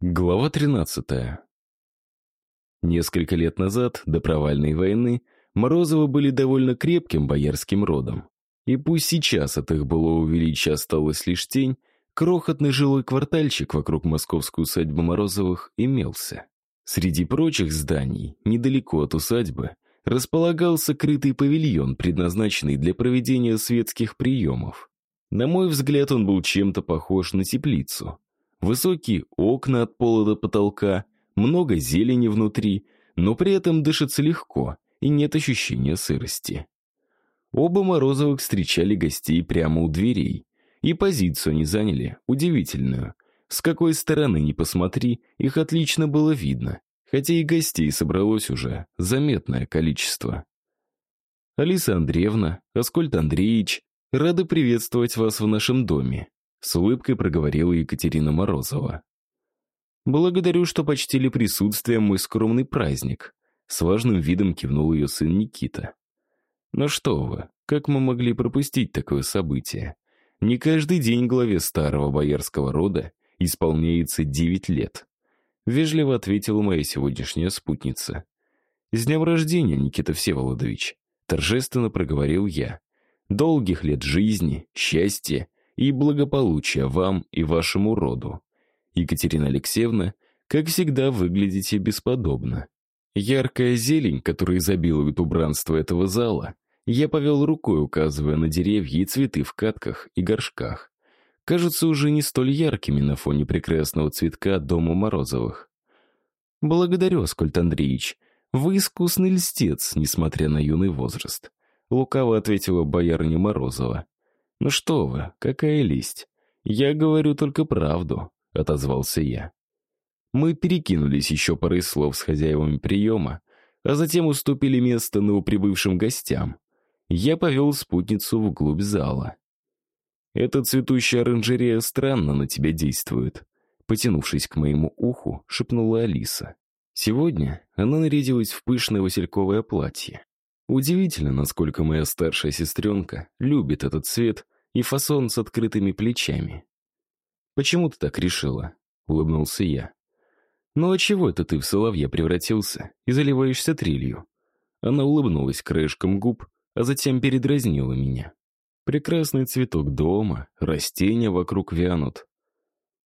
Глава 13. Несколько лет назад, до провальной войны, Морозовы были довольно крепким боярским родом. И пусть сейчас от их былого величия осталась лишь тень, крохотный жилой квартальчик вокруг московской усадьбы Морозовых имелся. Среди прочих зданий, недалеко от усадьбы, располагался крытый павильон, предназначенный для проведения светских приемов. На мой взгляд, он был чем-то похож на теплицу. Высокие окна от пола до потолка, много зелени внутри, но при этом дышится легко и нет ощущения сырости. Оба Морозовых встречали гостей прямо у дверей, и позицию они заняли удивительную. С какой стороны ни посмотри, их отлично было видно, хотя и гостей собралось уже заметное количество. Алиса Андреевна, Аскольд Андреевич, рады приветствовать вас в нашем доме. С улыбкой проговорила Екатерина Морозова. «Благодарю, что почтили присутствием мой скромный праздник», с важным видом кивнул ее сын Никита. «Ну что вы, как мы могли пропустить такое событие? Не каждый день главе старого боярского рода исполняется девять лет», вежливо ответила моя сегодняшняя спутница. «С днем рождения, Никита Всеволодович!» торжественно проговорил я. «Долгих лет жизни, счастья и благополучия вам и вашему роду. Екатерина Алексеевна, как всегда, выглядите бесподобно. Яркая зелень, которая изобилует убранство этого зала, я повел рукой, указывая на деревья и цветы в катках и горшках. Кажутся уже не столь яркими на фоне прекрасного цветка дома Морозовых. «Благодарю, Аскольд Андреевич. Вы искусный льстец, несмотря на юный возраст», — лукаво ответила боярыня Морозова. «Ну что вы, какая лесть? Я говорю только правду», — отозвался я. Мы перекинулись еще парой слов с хозяевами приема, а затем уступили место новоприбывшим гостям. Я повел спутницу вглубь зала. «Эта цветущая оранжерея странно на тебя действует», потянувшись к моему уху, шепнула Алиса. Сегодня она нарядилась в пышное васильковое платье. Удивительно, насколько моя старшая сестренка любит этот цвет и фасон с открытыми плечами. «Почему ты так решила?» — улыбнулся я. «Ну а чего это ты в соловья превратился и заливаешься трелью?» Она улыбнулась краешком губ, а затем передразнила меня. «Прекрасный цветок дома, растения вокруг вянут».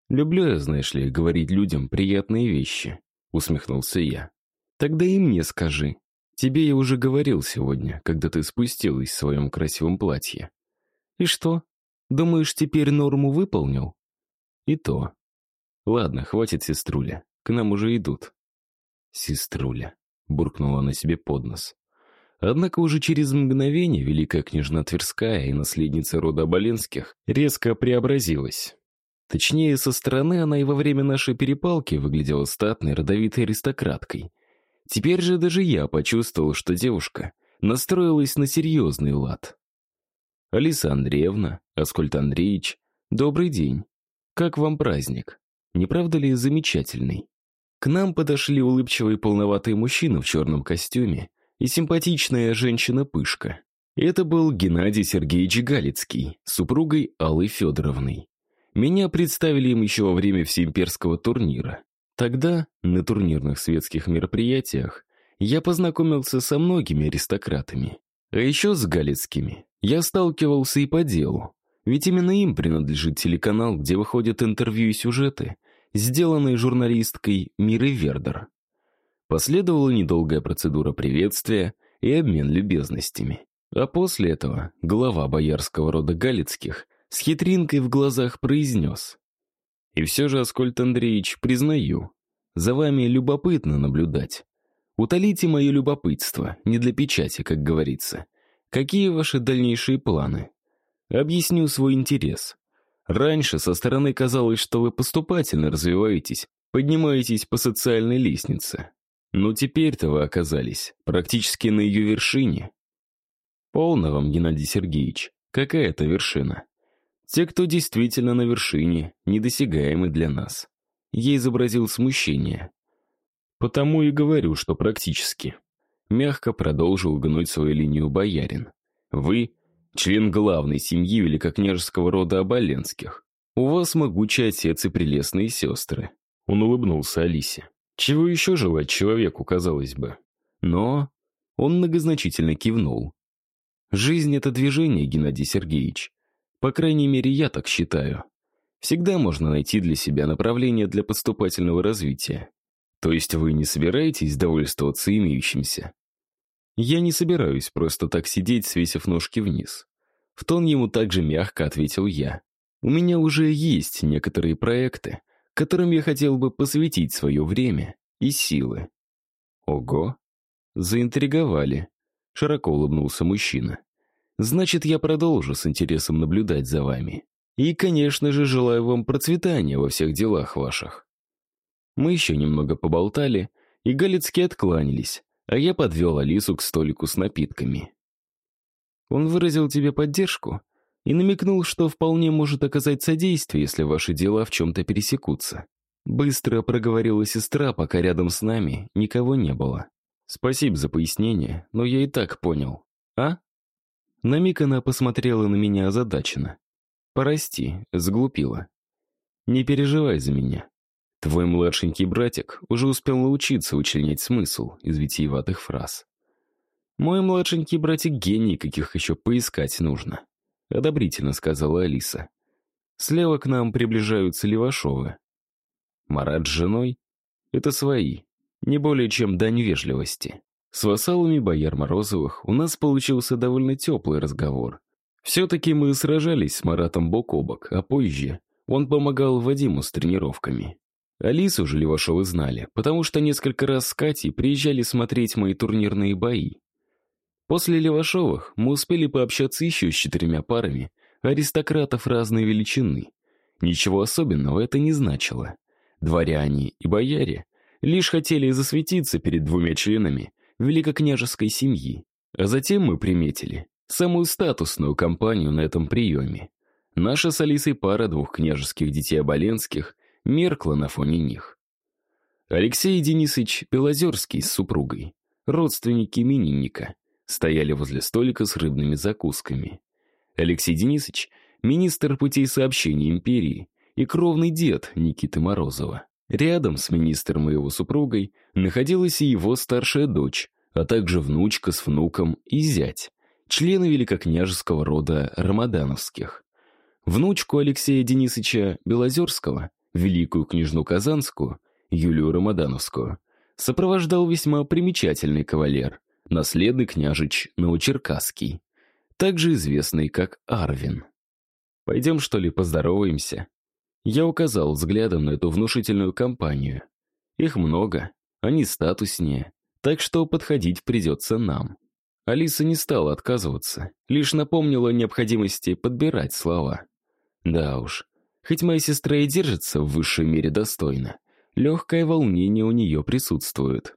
«Люблю я, знаешь ли, говорить людям приятные вещи», — усмехнулся я. «Тогда и мне скажи, Тебе я уже говорил сегодня, когда ты спустилась в своем красивом платье. И что? Думаешь, теперь норму выполнил? И то. Ладно, хватит, сеструля. К нам уже идут. Сеструля. Буркнула на себе под нос. Однако уже через мгновение великая княжна Тверская и наследница рода Оболенских резко преобразилась. Точнее, со стороны она и во время нашей перепалки выглядела статной родовитой аристократкой — Теперь же даже я почувствовал, что девушка настроилась на серьезный лад. «Алиса Андреевна, Аскольд Андреевич, добрый день. Как вам праздник? Не правда ли замечательный?» К нам подошли улыбчивый полноватый мужчина в черном костюме и симпатичная женщина-пышка. Это был Геннадий Сергеевич Галицкий, супругой Аллы Федоровной. Меня представили им еще во время всеимперского турнира. Тогда, на турнирных светских мероприятиях, я познакомился со многими аристократами. А еще с Галицкими я сталкивался и по делу. Ведь именно им принадлежит телеканал, где выходят интервью и сюжеты, сделанные журналисткой Мирой Вердер. Последовала недолгая процедура приветствия и обмен любезностями. А после этого глава боярского рода Галицких с хитринкой в глазах произнес и все же, Аскольд Андреевич, признаю, за вами любопытно наблюдать. Утолите мое любопытство, не для печати, как говорится. Какие ваши дальнейшие планы? Объясню свой интерес. Раньше со стороны казалось, что вы поступательно развиваетесь, поднимаетесь по социальной лестнице. Но теперь-то вы оказались практически на ее вершине. Полно вам, Геннадий Сергеевич, какая это вершина? Те, кто действительно на вершине, недосягаемы для нас. Я изобразил смущение. Потому и говорю, что практически. Мягко продолжил гнуть свою линию боярин. Вы — член главной семьи великокняжеского рода Оболенских. У вас могучий отец и прелестные сестры. Он улыбнулся Алисе. Чего еще желать человеку, казалось бы? Но он многозначительно кивнул. Жизнь — это движение, Геннадий Сергеевич. По крайней мере, я так считаю. Всегда можно найти для себя направление для поступательного развития. То есть вы не собираетесь довольствоваться имеющимся? Я не собираюсь просто так сидеть, свесив ножки вниз. В тон ему также мягко ответил я. У меня уже есть некоторые проекты, которым я хотел бы посвятить свое время и силы. Ого, заинтриговали. Широко улыбнулся мужчина. Значит, я продолжу с интересом наблюдать за вами. И, конечно же, желаю вам процветания во всех делах ваших. Мы еще немного поболтали, и Галицкие откланялись, а я подвел Алису к столику с напитками. Он выразил тебе поддержку и намекнул, что вполне может оказать содействие, если ваши дела в чем-то пересекутся. Быстро проговорила сестра, пока рядом с нами никого не было. Спасибо за пояснение, но я и так понял. А? На миг она посмотрела на меня озадаченно. «Прости, сглупила. Не переживай за меня. Твой младшенький братик уже успел научиться учленять смысл из витиеватых фраз. Мой младшенький братик гений, каких еще поискать нужно», — одобрительно сказала Алиса. «Слева к нам приближаются Левашовы. Марат с женой — это свои, не более чем дань вежливости. С вассалами бояр Морозовых у нас получился довольно теплый разговор. Все-таки мы сражались с Маратом бок о бок, а позже он помогал Вадиму с тренировками. Алису же Левашовы знали, потому что несколько раз с Катей приезжали смотреть мои турнирные бои. После Левашовых мы успели пообщаться еще с четырьмя парами аристократов разной величины. Ничего особенного это не значило. Дворяне и бояре лишь хотели засветиться перед двумя членами великокняжеской семьи. А затем мы приметили самую статусную компанию на этом приеме. Наша с Алисой пара двух княжеских детей Оболенских меркла на фоне них. Алексей Денисович Белозерский с супругой, родственники именинника, стояли возле столика с рыбными закусками. Алексей Денисович — министр путей сообщения империи и кровный дед Никиты Морозова. Рядом с министром и его супругой находилась и его старшая дочь, а также внучка с внуком и зять, члены великокняжеского рода Рамадановских. Внучку Алексея Денисовича Белозерского, великую княжну Казанскую, Юлию Рамадановскую, сопровождал весьма примечательный кавалер, наследный княжич Новочеркасский, также известный как Арвин. «Пойдем, что ли, поздороваемся?» Я указал взглядом на эту внушительную компанию. Их много, они статуснее, так что подходить придется нам. Алиса не стала отказываться, лишь напомнила о необходимости подбирать слова. Да уж, хоть моя сестра и держится в высшей мере достойно, легкое волнение у нее присутствует.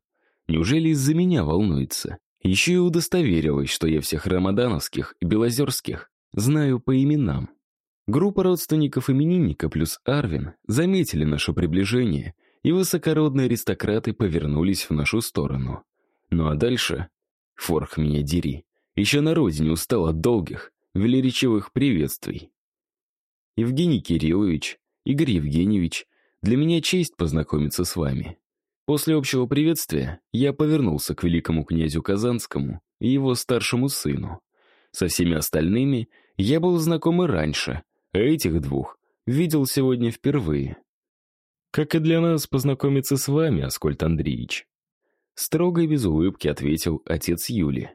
Неужели из-за меня волнуется? Еще и удостоверилась, что я всех рамадановских и белозерских знаю по именам. Группа родственников именинника плюс Арвин заметили наше приближение, и высокородные аристократы повернулись в нашу сторону. Ну а дальше... Форх меня дери. Еще на родине устал от долгих, велеречивых приветствий. Евгений Кириллович, Игорь Евгеньевич, для меня честь познакомиться с вами. После общего приветствия я повернулся к великому князю Казанскому и его старшему сыну. Со всеми остальными я был знаком и раньше, Этих двух видел сегодня впервые. Как и для нас познакомиться с вами, Аскольд Андреевич. Строго и без улыбки ответил отец Юли.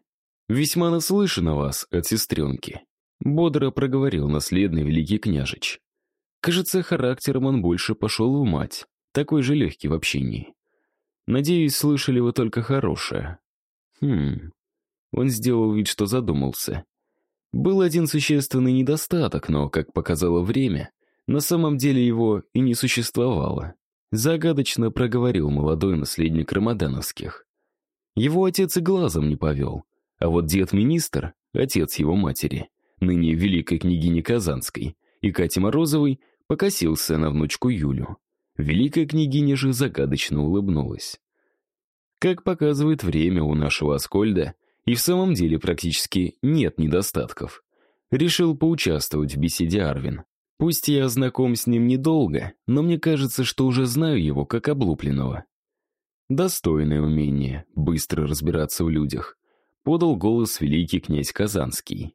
«Весьма наслышан о вас от сестренки», — бодро проговорил наследный великий княжич. Кажется, характером он больше пошел в мать, такой же легкий в общении. Надеюсь, слышали вы только хорошее. Хм. Он сделал вид, что задумался. Был один существенный недостаток, но, как показало время, на самом деле его и не существовало. Загадочно проговорил молодой наследник Рамадановских. Его отец и глазом не повел, а вот дед-министр, отец его матери, ныне великой княгини Казанской, и Кати Морозовой, покосился на внучку Юлю. Великая княгиня же загадочно улыбнулась. Как показывает время у нашего Аскольда, и в самом деле практически нет недостатков. Решил поучаствовать в беседе Арвин. Пусть я знаком с ним недолго, но мне кажется, что уже знаю его как облупленного. Достойное умение быстро разбираться в людях, подал голос великий князь Казанский.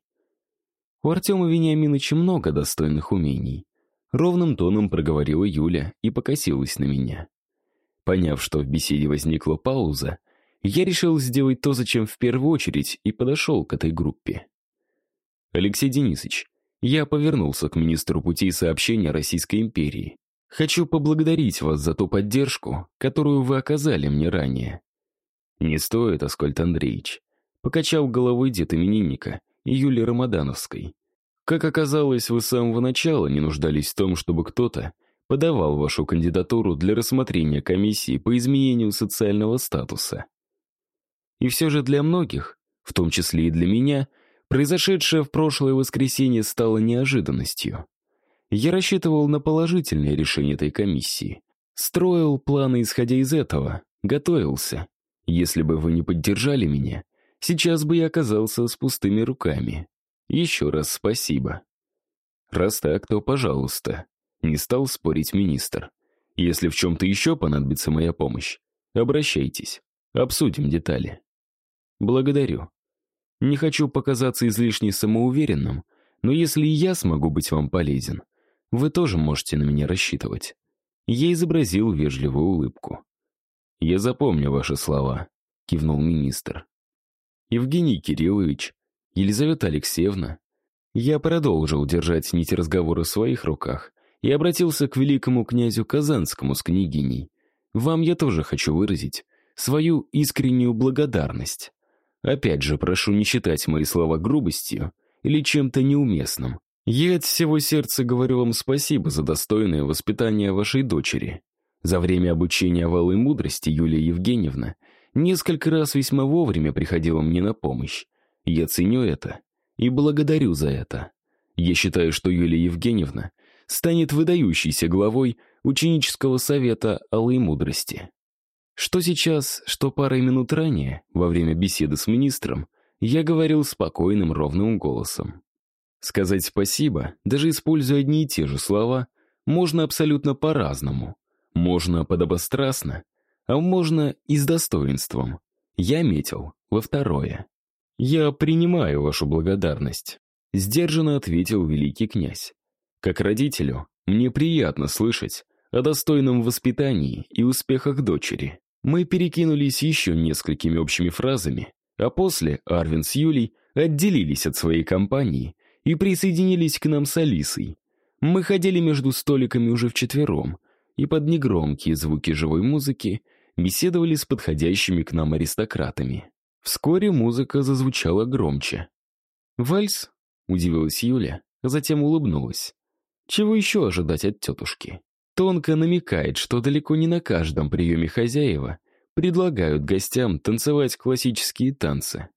У Артема Вениаминовича много достойных умений. Ровным тоном проговорила Юля и покосилась на меня. Поняв, что в беседе возникла пауза, я решил сделать то, зачем в первую очередь и подошел к этой группе. Алексей Денисович, я повернулся к министру путей сообщения Российской империи. Хочу поблагодарить вас за ту поддержку, которую вы оказали мне ранее. Не стоит, Аскольд Андреевич. Покачал головой дед именинника и Юлии Рамадановской. Как оказалось, вы с самого начала не нуждались в том, чтобы кто-то подавал вашу кандидатуру для рассмотрения комиссии по изменению социального статуса. И все же для многих, в том числе и для меня, произошедшее в прошлое воскресенье стало неожиданностью. Я рассчитывал на положительное решение этой комиссии. Строил планы, исходя из этого, готовился. Если бы вы не поддержали меня, сейчас бы я оказался с пустыми руками. Еще раз спасибо. Раз так, то пожалуйста. Не стал спорить министр. Если в чем-то еще понадобится моя помощь, обращайтесь. Обсудим детали. Благодарю. Не хочу показаться излишне самоуверенным, но если я смогу быть вам полезен, вы тоже можете на меня рассчитывать. Я изобразил вежливую улыбку. «Я запомню ваши слова», — кивнул министр. «Евгений Кириллович, Елизавета Алексеевна». Я продолжил держать нить разговора в своих руках и обратился к великому князю Казанскому с княгиней. «Вам я тоже хочу выразить свою искреннюю благодарность. Опять же, прошу не считать мои слова грубостью или чем-то неуместным. Я от всего сердца говорю вам спасибо за достойное воспитание вашей дочери. За время обучения валой мудрости Юлия Евгеньевна несколько раз весьма вовремя приходила мне на помощь. Я ценю это и благодарю за это. Я считаю, что Юлия Евгеньевна станет выдающейся главой ученического совета алой мудрости. Что сейчас, что парой минут ранее, во время беседы с министром, я говорил спокойным ровным голосом. Сказать спасибо, даже используя одни и те же слова, можно абсолютно по-разному. Можно подобострастно, а можно и с достоинством. Я метил во второе. «Я принимаю вашу благодарность», — сдержанно ответил великий князь. «Как родителю, мне приятно слышать о достойном воспитании и успехах дочери». Мы перекинулись еще несколькими общими фразами, а после Арвин с Юлей отделились от своей компании и присоединились к нам с Алисой. Мы ходили между столиками уже вчетвером, и под негромкие звуки живой музыки беседовали с подходящими к нам аристократами. Вскоре музыка зазвучала громче. «Вальс?» — удивилась Юля, а затем улыбнулась. «Чего еще ожидать от тетушки?» Тонко намекает, что далеко не на каждом приеме хозяева предлагают гостям танцевать классические танцы.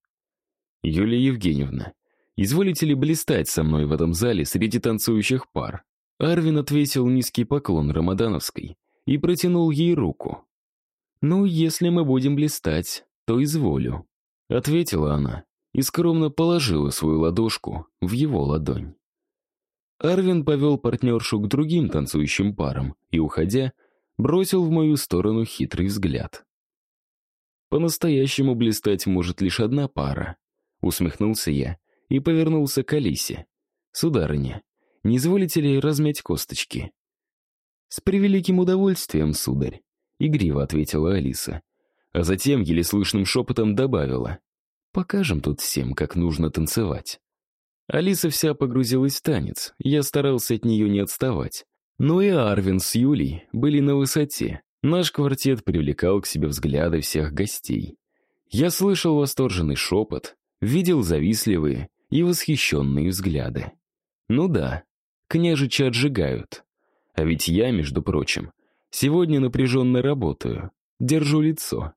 Юлия Евгеньевна, Изволите ли блистать со мной в этом зале среди танцующих пар?» Арвин отвесил низкий поклон Рамадановской и протянул ей руку. «Ну, если мы будем блистать, то изволю», — ответила она и скромно положила свою ладошку в его ладонь. Арвин повел партнершу к другим танцующим парам и, уходя, бросил в мою сторону хитрый взгляд. «По-настоящему блистать может лишь одна пара», — усмехнулся я и повернулся к Алисе. «Сударыня, не изволите ли размять косточки?» «С превеликим удовольствием, сударь», — игриво ответила Алиса. А затем еле слышным шепотом добавила. «Покажем тут всем, как нужно танцевать». Алиса вся погрузилась в танец, я старался от нее не отставать. Но и Арвин с Юлей были на высоте. Наш квартет привлекал к себе взгляды всех гостей. Я слышал восторженный шепот, видел завистливые и восхищенные взгляды. Ну да, княжичи отжигают. А ведь я, между прочим, сегодня напряженно работаю, держу лицо.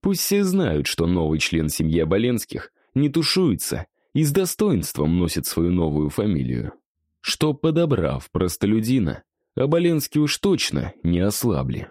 Пусть все знают, что новый член семьи Оболенских не тушуется и с достоинством носит свою новую фамилию. Что, подобрав простолюдина, Оболенские уж точно не ослабли.